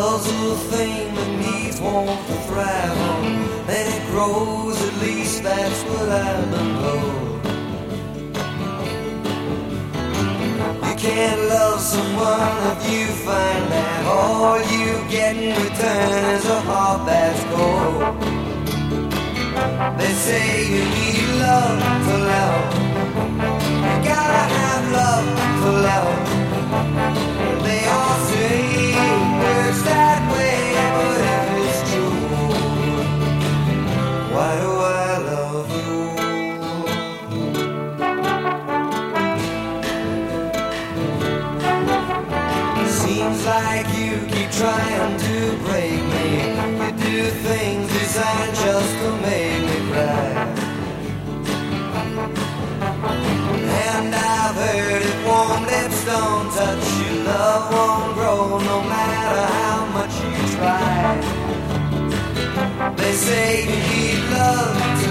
little thing that needs warmth to thrive on. Then it grows, at least that's what I've been told. You can't love someone if you find that all you get in return is a heart that's cold. They say you Seems like you keep trying to break me. You do things designed just to make me cry. And I've heard it warm lips don't touch you. Love won't grow no matter how much you try. They say you need love to